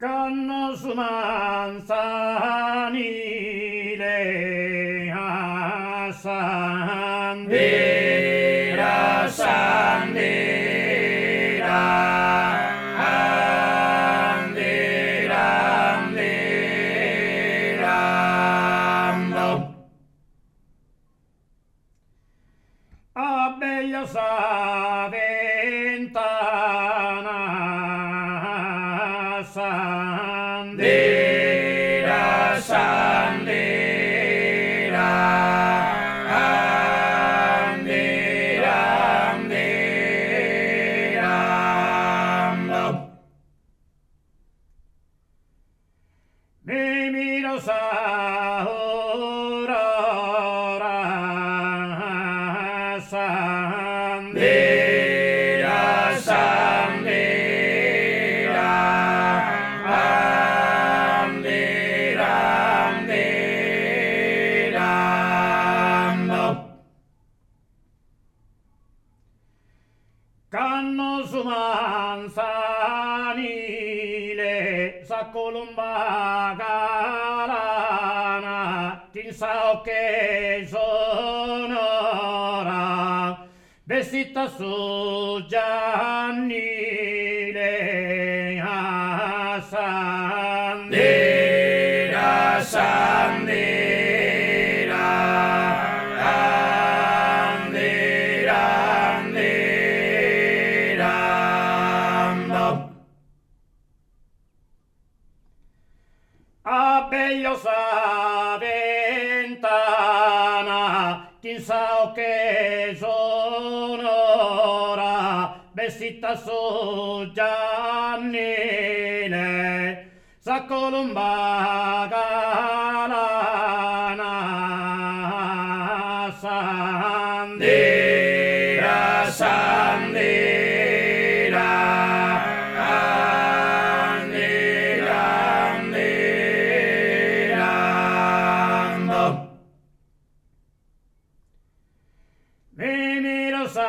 Kanno suman sani le hasan dira san dira ham dira dira Mimi no sao Canno sumansanile sa columba galana Chi sa sonora. Vestita su Giannile Hassan Abbello sa ventana, chi sa che sonora, vestita su Giannile, sa columba galana, sandira, Dira sandira Venero sahora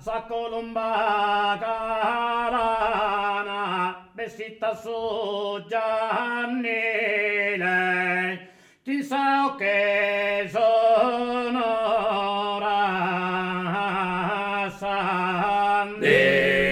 sacolumba carana besita su giannile chissà che sonora sandile